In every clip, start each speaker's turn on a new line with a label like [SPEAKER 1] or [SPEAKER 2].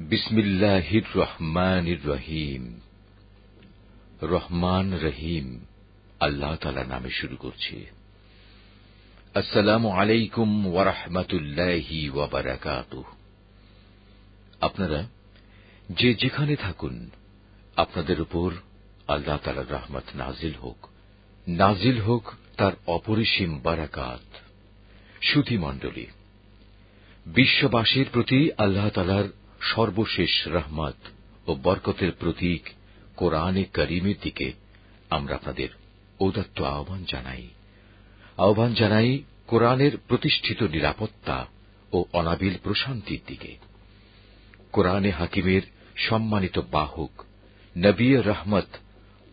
[SPEAKER 1] বিসমিল্লাহির রহিম রহমান রহিম আল্লাহ তালা নামে শুরু আলাইকুম ওয়ারহমতুল্লাহি ওয়াবারাকাত আপনারা যে যেখানে থাকুন, আপনাদের উপর আল্লাহ তালার রহমত নাজিল হোক। নাজিল হোক তার অপরিসীম বারাকাত। সুধী মণ্ডলী বিশ্ববাসীর প্রতি আল্লাহ তালার সর্বশেষ রহমত ও বরকতের প্রতীক কোরআনে করিমের দিকে আমরা আপনাদের ঔদাত্য আহ্বান জানাই। আহ্বান জানাই কোরআনের প্রতিষ্ঠিত নিরাপত্তা ও অনাবিল প্রশান্তির দিকে। কোরআনে হাকিমের সম্মানিত বাহক নবী রহমত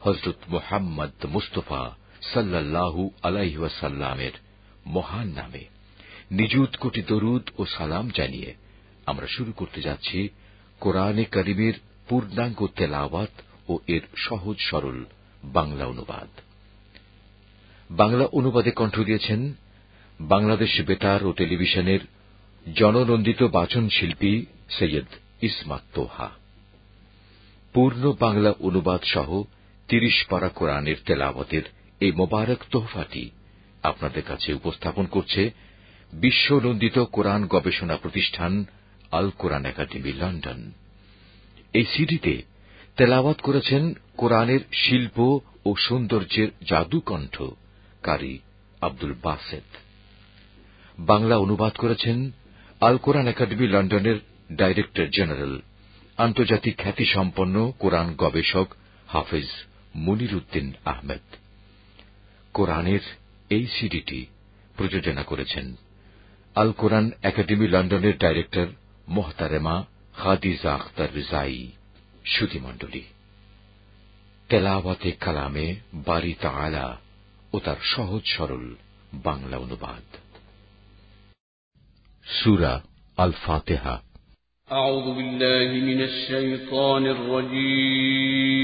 [SPEAKER 1] হজরত মোহাম্মদ মুস্তফা সাল্লাল্লাহু আলাইসাল্লামের মহান নামে নিযুত কোটি দরুদ ও সালাম জানিয়ে আমরা শুরু করতে যাচ্ছি কোরআনে করিমের পূর্ণাঙ্গ তেলাওয়াত ও এর সহজ সরল বাংলা অনুবাদ। বাংলা অনুবাদে কণ্ঠ দিয়েছেন বাংলাদেশ বেতার ও টেলিভিশনের জননন্দিত বাচন শিল্পী সৈয়দ ইসমাত তোহা। পূর্ণ বাংলা অনুবাদ সহ তিরিশ পারা কোরআনের তেলাওয়াতের এই মোবারক তোহফাটি আপনাদের কাছে উপস্থাপন করছে বিশ্বনন্দিত কোরআন গবেষণা প্রতিষ্ঠান আল কোরআন একাডেমি, লন্ডন। এই সিডিতে তেলাওয়াত করেছেন কোরআনের শিল্প ও সৌন্দর্যের জাদুকণ্ঠ কারি আব্দুল বাসেদ। বাংলা অনুবাদ করেছেন আল কোরআন একাডেমি, লন্ডনের ডাইরেক্টর জেনারেল, আন্তর্জাতিক খ্যাতিসম্পন্ন কোরআন গবেষক হাফিজ মুনির উদ্দিন আহমেদ। কোরআনের এই সিডিটি প্রযোজনা করেছেন আল কোরআন একাডেমি, লন্ডনের ডাইরেক্টর মোহতারেমা খাদিজা আখতার রিজাই সুধীমণ্ডলী তেলাওয়াতে কালামে বারি তালা ও তার সহজ সরল বাংলা অনুবাদ সুরা আল ফাতেহা
[SPEAKER 2] أعوذ بالله من الشيطان الرجيم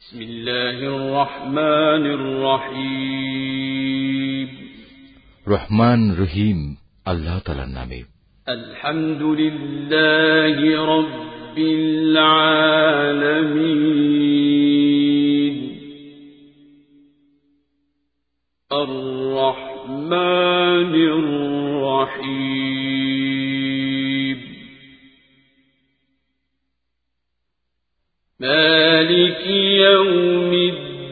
[SPEAKER 2] بسم الله الرحمن الرحيم
[SPEAKER 1] রহমান রহিম আল্লাহ তালার নামে
[SPEAKER 2] আলহামদুলিল্লাহ রব্বিল আলামিন আর রহমানির রহিম মালিক ইয়াউমিদ্দিন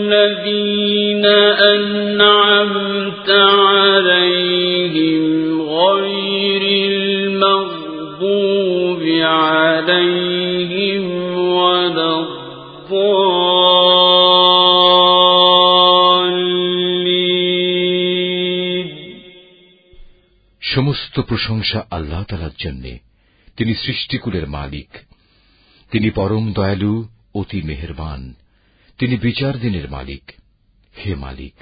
[SPEAKER 1] সমস্ত প্রশংসা আল্লাহ তালার জন্য। তিনি সৃষ্টিকুলের মালিক। তিনি পরম দয়ালু, অতি মেহেরবান। তিনি বিচার দিনের মালিক। হে মালিক,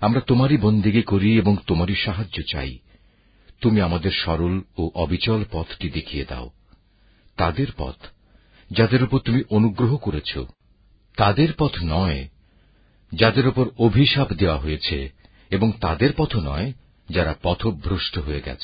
[SPEAKER 1] আমরা তোমারই বন্দিগে করি এবং তোমারই সাহায্য চাই। তুমি আমাদের সরল ও অবিচল পথটি দেখিয়ে দাও। তাদের পথ যাদের উপর তুমি অনুগ্রহ করেছ। তাদের পথ নয় যাদের উপর অভিশাপ দেওয়া হয়েছে, এবং তাদের পথ নয় যারা পথভ্রষ্ট হয়ে গেছে।